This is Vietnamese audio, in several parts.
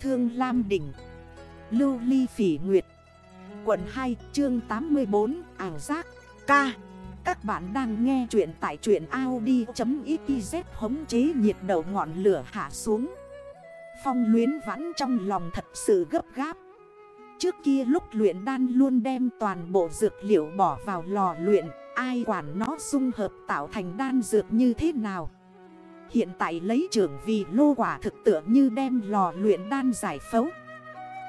Thương Lam Đỉnh. Lưu Ly Phỉ Nguyệt. Quận 2 chương 84 Ảo Giác. Ca. Các bạn đang nghe chuyện tại truyện Audi.xyz hống chế nhiệt đầu ngọn lửa hạ xuống. Phong luyến vãn trong lòng thật sự gấp gáp. Trước kia lúc luyện đan luôn đem toàn bộ dược liệu bỏ vào lò luyện, Ai quản nó dung hợp tạo thành đan dược như thế nào? Hiện tại lấy trưởng vì lô quả thực tượng như đem lò luyện đan giải phấu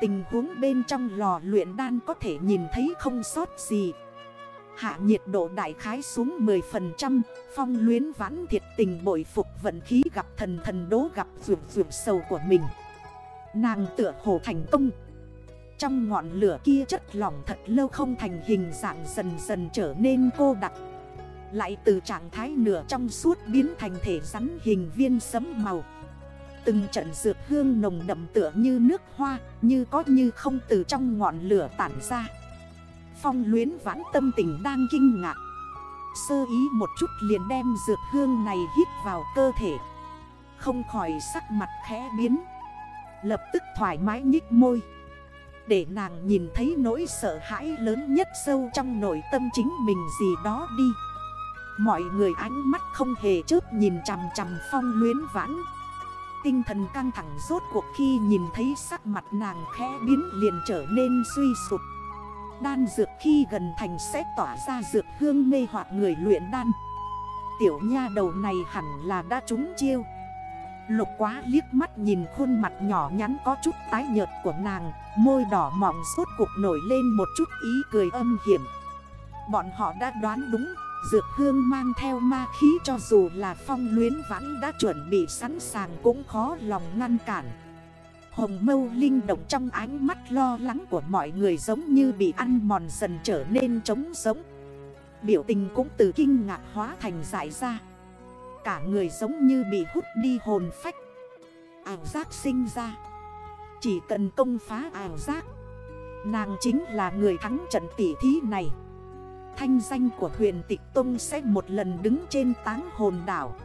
Tình huống bên trong lò luyện đan có thể nhìn thấy không sót gì. Hạ nhiệt độ đại khái xuống 10% Phong luyến vãn thiệt tình bội phục vận khí gặp thần thần đố gặp vượt vượt sầu của mình. Nàng tựa hồ thành công. Trong ngọn lửa kia chất lỏng thật lâu không thành hình dạng dần dần trở nên cô đặc. Lại từ trạng thái nửa trong suốt biến thành thể rắn hình viên sấm màu. Từng trận dược hương nồng đậm tựa như nước hoa, Như có như không từ trong ngọn lửa tản ra. Phong luyến vãn tâm tình đang kinh ngạc. Sơ ý một chút liền đem dược hương này hít vào cơ thể. Không khỏi sắc mặt khẽ biến. Lập tức thoải mái nhích môi. Để nàng nhìn thấy nỗi sợ hãi lớn nhất sâu trong nội tâm chính mình gì đó đi. Mọi người ánh mắt không hề chớp nhìn chằm chằm phong luyến vãn. Tinh thần căng thẳng rốt cuộc khi nhìn thấy sắc mặt nàng khẽ biến liền trở nên suy sụp. Đan dược khi gần thành sẽ tỏa ra dược hương mê hoặc người luyện đan. Tiểu nha đầu này hẳn là đã trúng chiêu. Lục quá liếc mắt nhìn khuôn mặt nhỏ nhắn có chút tái nhợt của nàng, Môi đỏ mọng suốt cuộc nổi lên một chút ý cười âm hiểm. Bọn họ đã đoán đúng Dược hương mang theo ma khí cho dù là phong luyến vãn đã chuẩn bị sẵn sàng cũng khó lòng ngăn cản. Hồng mâu linh động trong ánh mắt lo lắng của mọi người giống như bị ăn mòn dần trở nên trống giống Biểu tình cũng từ kinh ngạc hóa thành dại ra. Cả người giống như bị hút đi hồn phách. Ảo giác sinh ra. Chỉ cần công phá ảo giác, Nàng chính là người thắng trận tỉ thí này. Thanh danh của huyền tịch Tông sẽ một lần đứng trên táng hồn đảo.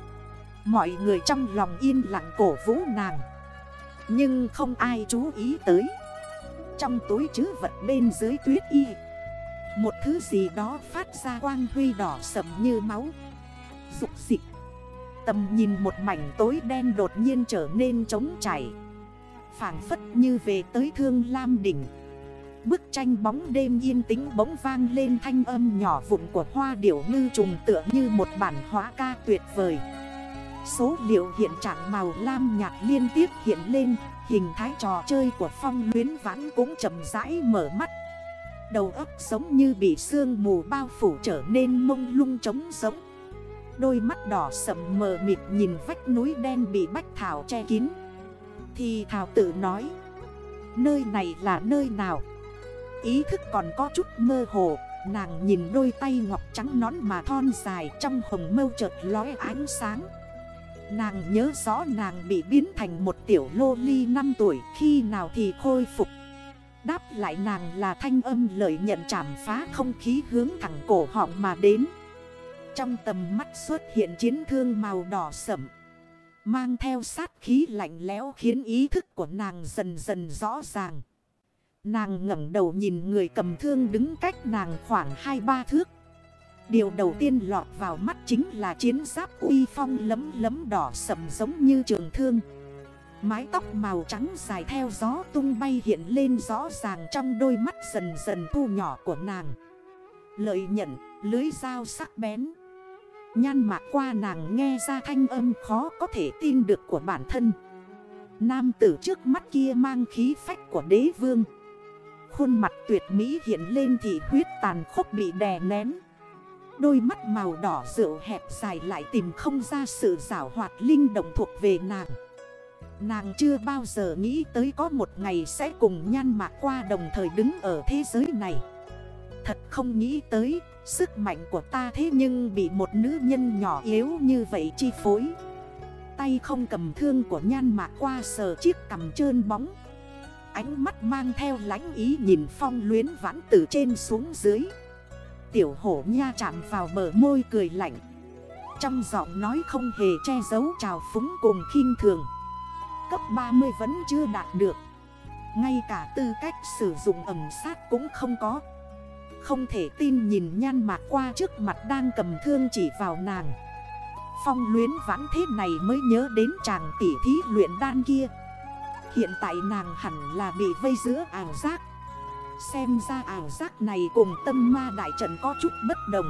Mọi người trong lòng yên lặng cổ vũ nàng. Nhưng không ai chú ý tới. Trong túi chứ vật bên dưới tuyết y, Một thứ gì đó phát ra quang huy đỏ sầm như máu. Dục dịch. Tầm nhìn một mảnh tối đen đột nhiên trở nên trống chảy Phản phất như về tới thương lam đỉnh. Bức tranh bóng đêm yên tĩnh bỗng vang lên thanh âm nhỏ vụn của hoa điểu ngư trùng tựa như một bản hóa ca tuyệt vời. Số liệu hiện trạng màu lam nhạt liên tiếp hiện lên, Hình thái trò chơi của phong luyến vãn cũng chậm rãi mở mắt. Đầu óc giống như bị sương mù bao phủ trở nên mông lung trống giống Đôi mắt đỏ sầm mờ mịt nhìn vách núi đen bị bách thảo che kín. Thì thảo tự nói, Nơi này là nơi nào? Ý thức còn có chút mơ hồ, Nàng nhìn đôi tay ngọc trắng nón mà thon dài Trong hồng mâu chợt lói ánh sáng. Nàng nhớ rõ nàng bị biến thành một tiểu lô ly 5 tuổi, Khi nào thì khôi phục. Đáp lại nàng là thanh âm lời nhận chảm phá không khí hướng thẳng cổ họng mà đến. Trong tầm mắt xuất hiện chiến thương màu đỏ sẩm Mang theo sát khí lạnh lẽo khiến ý thức của nàng dần dần rõ ràng. Nàng ngẩng đầu nhìn người cầm thương đứng cách nàng khoảng 2-3 thước. Điều đầu tiên lọt vào mắt chính là chiến giáp uy phong lấm lấm đỏ sầm giống như trường thương. Mái tóc màu trắng dài theo gió tung bay hiện lên rõ ràng trong đôi mắt dần dần thu nhỏ của nàng. Lợi nhận, lưới dao sắc bén. Nhan mạc qua nàng nghe ra thanh âm khó có thể tin được của bản thân. Nam tử trước mắt kia mang khí phách của đế vương. Khuôn mặt tuyệt mỹ hiện lên thì huyết tàn khốc bị đè nén. Đôi mắt màu đỏ rượu hẹp dài lại tìm không ra sự rảo hoạt linh động thuộc về nàng. Nàng chưa bao giờ nghĩ tới có một ngày sẽ cùng nhan mạc qua đồng thời đứng ở thế giới này. Thật không nghĩ tới, Sức mạnh của ta thế nhưng bị một nữ nhân nhỏ yếu như vậy chi phối. Tay không cầm thương của nhan mạc qua sờ chiếc cầm trơn bóng Ánh mắt mang theo lánh ý nhìn phong luyến vãn từ trên xuống dưới. Tiểu hổ nha chạm vào bờ môi cười lạnh. Trong giọng nói không hề che giấu trào phúng cùng khinh thường. Cấp 30 vẫn chưa đạt được. Ngay cả tư cách sử dụng ẩm sát cũng không có. Không thể tin nhìn nhan mạc qua trước mặt đang cầm thương chỉ vào nàng. Phong luyến vãn thế này mới nhớ đến chàng tỉ thí luyện đan kia. Hiện tại nàng hẳn là bị vây giữa ảo giác. Xem ra ảo giác này cùng tâm ma đại trận có chút bất đồng.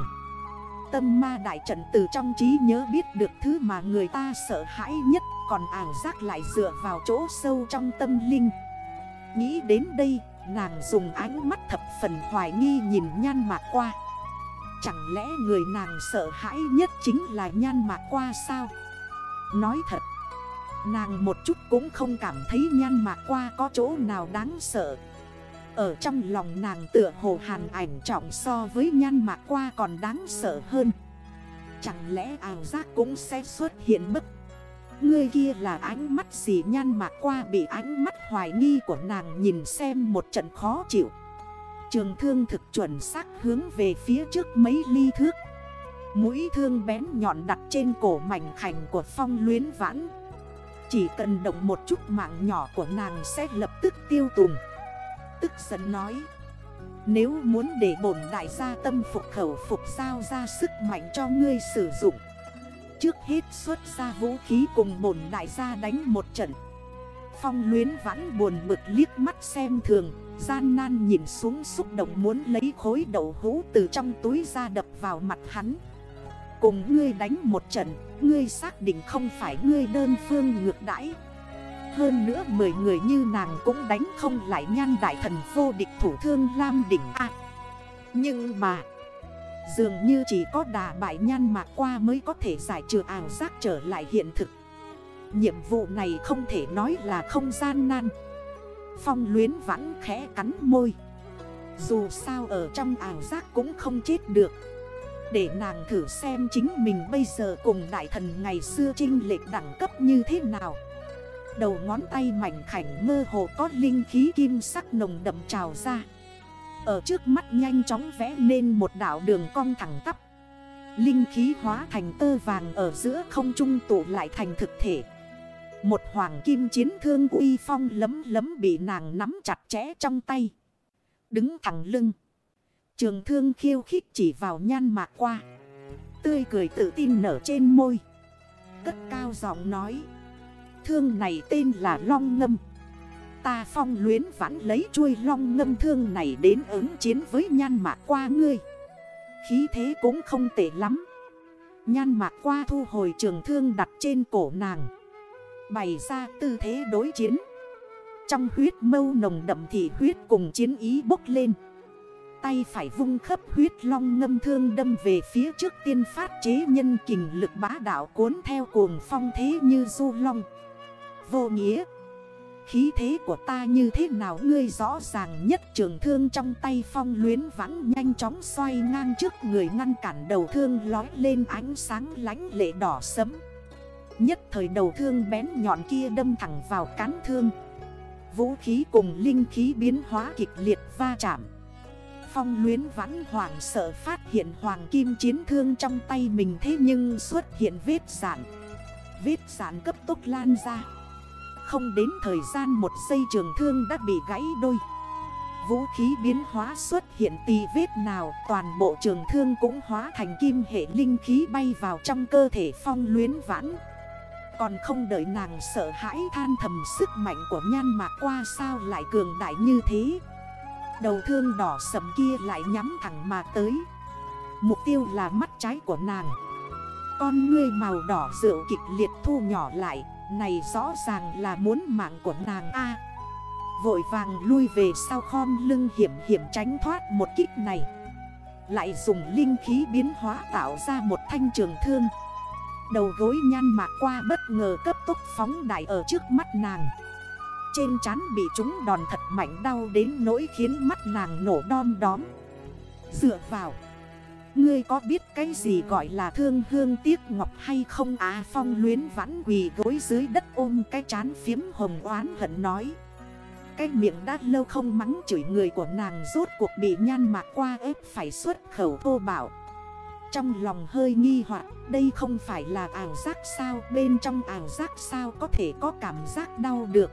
Tâm ma đại trận từ trong trí nhớ biết được thứ mà người ta sợ hãi nhất, Còn ảo giác lại dựa vào chỗ sâu trong tâm linh. Nghĩ đến đây, nàng dùng ánh mắt thập phần hoài nghi nhìn nhan mạc qua. Chẳng lẽ người nàng sợ hãi nhất chính là nhan mạc qua sao? Nói thật Nàng một chút cũng không cảm thấy nhan mạc qua có chỗ nào đáng sợ. Ở trong lòng nàng tựa hồ hàn ảnh trọng so với nhan mạc qua còn đáng sợ hơn. Chẳng lẽ ảo giác cũng sẽ xuất hiện bất Người kia là ánh mắt gì? Nhan mạc qua bị ánh mắt hoài nghi của nàng nhìn xem một trận khó chịu. Trường thương thực chuẩn xác hướng về phía trước mấy ly thước. Mũi thương bén nhọn đặt trên cổ mảnh khảnh của phong luyến vãn. Chỉ cần động một chút mạng nhỏ của nàng sẽ lập tức tiêu tùng. Tức giận nói, Nếu muốn để bổn đại gia tâm phục khẩu phục sao ra sức mạnh cho ngươi sử dụng, Trước hết xuất ra vũ khí cùng bổn đại gia đánh một trận. Phong luyến vãn buồn bực liếc mắt xem thường, Gian nan nhìn xuống xúc động muốn lấy khối đậu hũ từ trong túi ra đập vào mặt hắn. Cùng ngươi đánh một trận, Ngươi xác định không phải ngươi đơn phương ngược đãi. Hơn nữa 10 người như nàng cũng đánh không lại nhan đại thần vô địch thủ thương Lam đỉnh A. Nhưng mà, Dường như chỉ có đà bại nhan mạc qua mới có thể giải trừ ảo giác trở lại hiện thực. Nhiệm vụ này không thể nói là không gian nan. Phong luyến vãn khẽ cắn môi. Dù sao ở trong ảo giác cũng không chết được. Để nàng thử xem chính mình bây giờ cùng đại thần ngày xưa trinh lệch đẳng cấp như thế nào Đầu ngón tay mảnh khảnh mơ hồ có linh khí kim sắc nồng đậm trào ra Ở trước mắt nhanh chóng vẽ nên một đảo đường cong thẳng tắp Linh khí hóa thành tơ vàng ở giữa không trung tụ lại thành thực thể một hoàng kim chiến thương uy phong lấm lấm bị nàng nắm chặt chẽ trong tay. Đứng thẳng lưng. Trường thương khiêu khích chỉ vào nhan mạc qua. Tươi cười tự tin nở trên môi. Cất cao giọng nói. Thương này tên là Long Ngâm. Ta phong luyến vãn lấy chuôi long ngâm thương này đến ứng chiến với nhan mạc qua ngươi. Khí thế cũng không tệ lắm. Nhan mạc qua thu hồi trường thương đặt trên cổ nàng. Bày ra tư thế đối chiến Trong huyết mâu nồng đậm thị huyết cùng chiến ý bốc lên Tay phải vung khắp huyết long ngâm thương đâm về phía trước tiên phát chế nhân kình lực bá đạo cuốn theo cuồng phong thế như du long. Vô nghĩa. Khí thế của ta như thế nào ngươi rõ ràng nhất trường thương trong tay phong luyến vãn nhanh chóng xoay ngang trước người ngăn cản đầu thương lói lên ánh sáng lánh lệ đỏ sấm Nhất thời đầu thương bén nhọn kia đâm thẳng vào cán thương. Vũ khí cùng linh khí biến hóa kịch liệt va chạm. Phong luyến vãn hoảng sợ phát hiện hoàng kim chiến thương trong tay mình Thế nhưng xuất hiện vết giản Vết giản cấp tốc lan ra. Không đến thời gian một giây trường thương đã bị gãy đôi. Vũ khí biến hóa xuất hiện tì vết nào, Toàn bộ trường thương cũng hóa thành kim hệ linh khí bay vào trong cơ thể phong luyến vãn. Còn không đợi nàng sợ hãi than thầm, sức mạnh của nhan mạc qua sao lại cường đại như thế? Đầu thương đỏ sầm kia lại nhắm thẳng mà tới. Mục tiêu là mắt trái của nàng. Con ngươi màu đỏ rượu kịch liệt thu nhỏ lại, Này rõ ràng là muốn mạng của nàng A. Vội vàng lui về sau khom lưng hiểm hiểm tránh thoát một kích này. Lại dùng linh khí biến hóa tạo ra một thanh trường thương. Đầu gối nhăn mạc qua bất ngờ cấp tốc phóng đại ở trước mắt nàng. Trên trán bị chúng đòn thật mạnh đau đến nỗi khiến mắt nàng nổ đom đóm. Dựa vào, Ngươi có biết cái gì gọi là thương hương tiếc ngọc hay không? Á phong luyến vãn quỳ gối dưới đất ôm cái chán phiếm hồng oán hận nói. Cái miệng đã lâu không mắng chửi người của nàng rốt cuộc bị nhan mạc qua ép phải xuất khẩu thô bảo trong lòng hơi nghi hoặc, đây không phải là ảo giác sao? Bên trong ảo giác sao có thể có cảm giác đau được?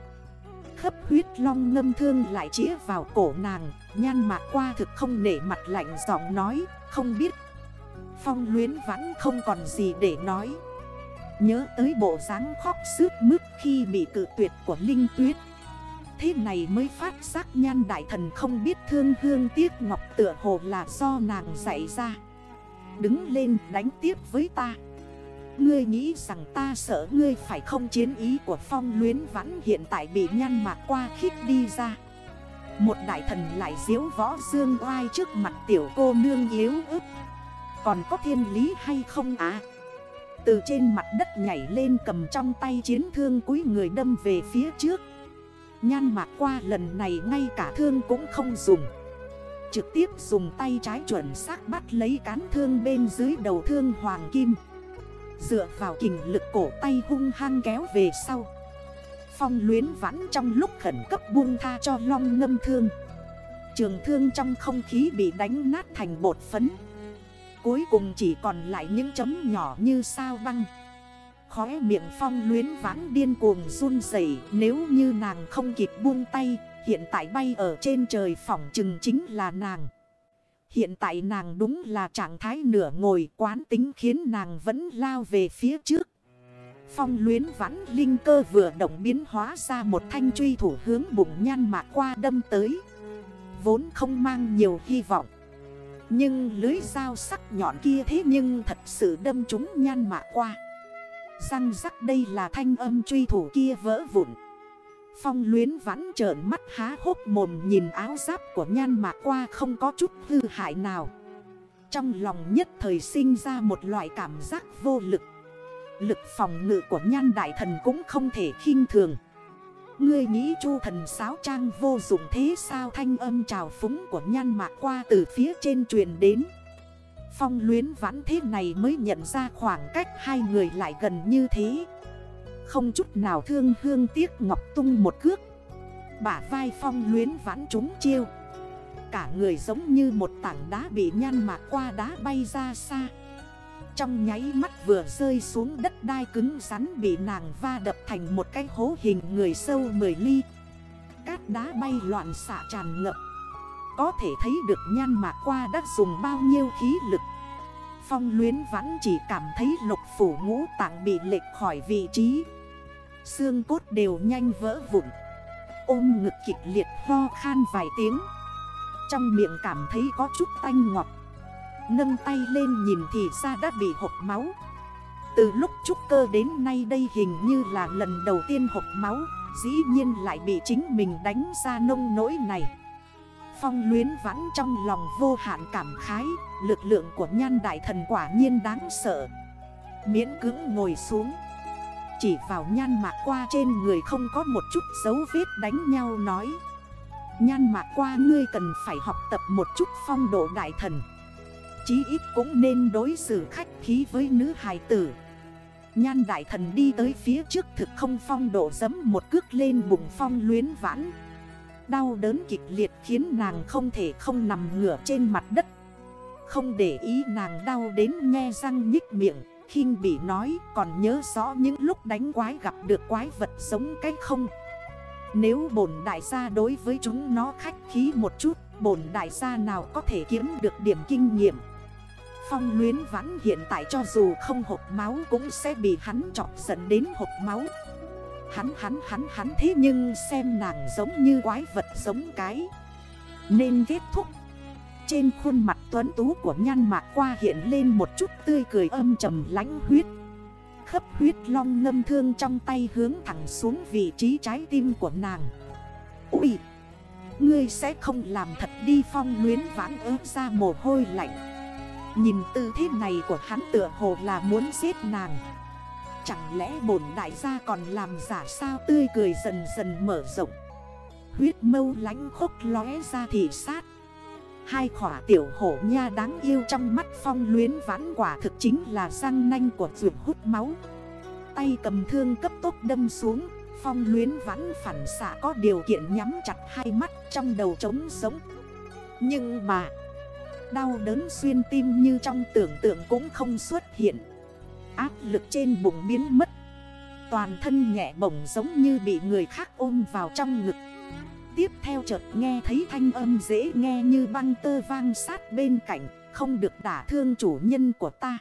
Khấp huyết long ngâm thương lại chĩa vào cổ nàng, Nhan mạc qua thực không nể mặt lạnh giọng nói, Không biết. Phong luyến vẫn không còn gì để nói. Nhớ tới bộ dáng khóc sướt mướt khi bị cự tuyệt của Linh Tuyết. Thế này mới phát giác nhan đại thần không biết thương hương tiếc ngọc tựa hồ là do nàng dạy ra. Đứng lên đánh tiếp với ta. Ngươi nghĩ rằng ta sợ ngươi phải không? Chiến ý của phong luyến vãn hiện tại bị nhăn mạc qua khích đi ra. Một đại thần lại diếu võ dương oai trước mặt tiểu cô nương yếu ức Còn có thiên lý hay không à Từ trên mặt đất nhảy lên cầm trong tay chiến thương cúi người đâm về phía trước. Nhan mạc qua lần này ngay cả thương cũng không dùng. Trực tiếp dùng tay trái chuẩn xác bắt lấy cán thương bên dưới đầu thương hoàng kim. Dựa vào kình lực cổ tay hung hăng kéo về sau. Phong luyến vãn trong lúc khẩn cấp buông tha cho long ngâm thương. Trường thương trong không khí bị đánh nát thành bột phấn. Cuối cùng chỉ còn lại những chấm nhỏ như sao băng. Khóe miệng phong luyến vãn điên cuồng run rẩy, Nếu như nàng không kịp buông tay, Hiện tại bay ở trên trời phỏng chừng chính là nàng. Hiện tại nàng đúng là trạng thái nửa ngồi quán tính khiến nàng vẫn lao về phía trước. Phong luyến vãn linh cơ vừa động biến hóa ra một thanh truy thủ hướng bụng nhan mạc qua đâm tới. Vốn không mang nhiều hy vọng. Nhưng lưới dao sắc nhọn kia thế nhưng thật sự đâm trúng nhan mạc qua. Răng rắc đây là thanh âm truy thủ kia vỡ vụn. Phong luyến vẫn trợn mắt há hốc mồm nhìn áo giáp của nhan mạc qua không có chút hư hại nào. Trong lòng nhất thời sinh ra một loại cảm giác vô lực. Lực phòng ngự của nhan đại thần cũng không thể khinh thường. Ngươi nghĩ chu thần sáo trang vô dụng thế sao thanh âm trào phúng của nhan mạc qua từ phía trên truyền đến. Phong luyến vãn thế này mới nhận ra khoảng cách hai người lại gần như thế. Không chút nào thương hương tiếc ngọc tung một cước. Bả vai phong luyến vãn trúng chiêu. Cả người giống như một tảng đá bị nhan mạc qua đá bay ra xa. Trong nháy mắt vừa rơi xuống đất đai cứng rắn bị nàng va đập thành một cái hố hình người sâu 10 ly. Cát đá bay loạn xạ tràn ngập. Có thể thấy được nhan mạc qua đã dùng bao nhiêu khí lực. Phong luyến vãn chỉ cảm thấy lục phủ ngũ tạng bị lệch khỏi vị trí. Xương cốt đều nhanh vỡ vụn. Ôm ngực kịch liệt ho khan vài tiếng. Trong miệng cảm thấy có chút tanh ngọt. Nâng tay lên nhìn thì ra đã bị hộp máu. Từ lúc trúc cơ đến nay đây hình như là lần đầu tiên hộp máu, Dĩ nhiên lại bị chính mình đánh ra nông nỗi này. Phong luyến vãn trong lòng vô hạn cảm khái, Lực lượng của nhan đại thần quả nhiên đáng sợ. Miễn cứng ngồi xuống chỉ vào nhan mạc qua trên người không có một chút dấu vết đánh nhau nói. Nhan mạc qua, ngươi cần phải học tập một chút phong độ đại thần. Chí ít cũng nên đối xử khách khí với nữ hài tử. Nhan đại thần đi tới phía trước thực không phong độ dấm một cước lên bụng phong luyến vãn. Đau đớn kịch liệt khiến nàng không thể không nằm ngửa trên mặt đất. Không để ý nàng đau đến nghe răng nhích miệng khinh bị nói, còn nhớ rõ những lúc đánh quái gặp được quái vật giống cái không? Nếu bổn đại gia đối với chúng nó khách khí một chút, Bổn đại gia nào có thể kiếm được điểm kinh nghiệm? Phong luyến vãn hiện tại cho dù không hộp máu cũng sẽ bị hắn chọc dẫn đến hộp máu. Hắn hắn hắn hắn thế nhưng xem nàng giống như quái vật giống cái. Nên kết thúc. Trên khuôn mặt tuấn tú của nhan mạc qua hiện lên một chút tươi cười âm trầm lánh huyết. Khấp huyết long ngâm thương trong tay hướng thẳng xuống vị trí trái tim của nàng. Úi! Ngươi sẽ không làm thật đi phong luyến vãn ớt ra mồ hôi lạnh. Nhìn tư thế này của hắn tựa hồ là muốn giết nàng. Chẳng lẽ bổn đại gia còn làm giả sao tươi cười dần dần mở rộng. Huyết mâu lánh khốc lóe ra thị sát. Hai khỏa tiểu hổ nha đáng yêu trong mắt phong luyến vãn quả thực chính là răng nanh của ruột hút máu. Tay cầm thương cấp tốc đâm xuống, Phong luyến vãn phản xạ có điều kiện nhắm chặt hai mắt trong đầu trống sống Nhưng mà, Đau đớn xuyên tim như trong tưởng tượng cũng không xuất hiện. Áp lực trên bụng biến mất. Toàn thân nhẹ bổng giống như bị người khác ôm vào trong ngực. Tiếp theo chợt nghe thấy thanh âm dễ nghe như băng tơ vang sát bên cạnh, Không được đả thương chủ nhân của ta.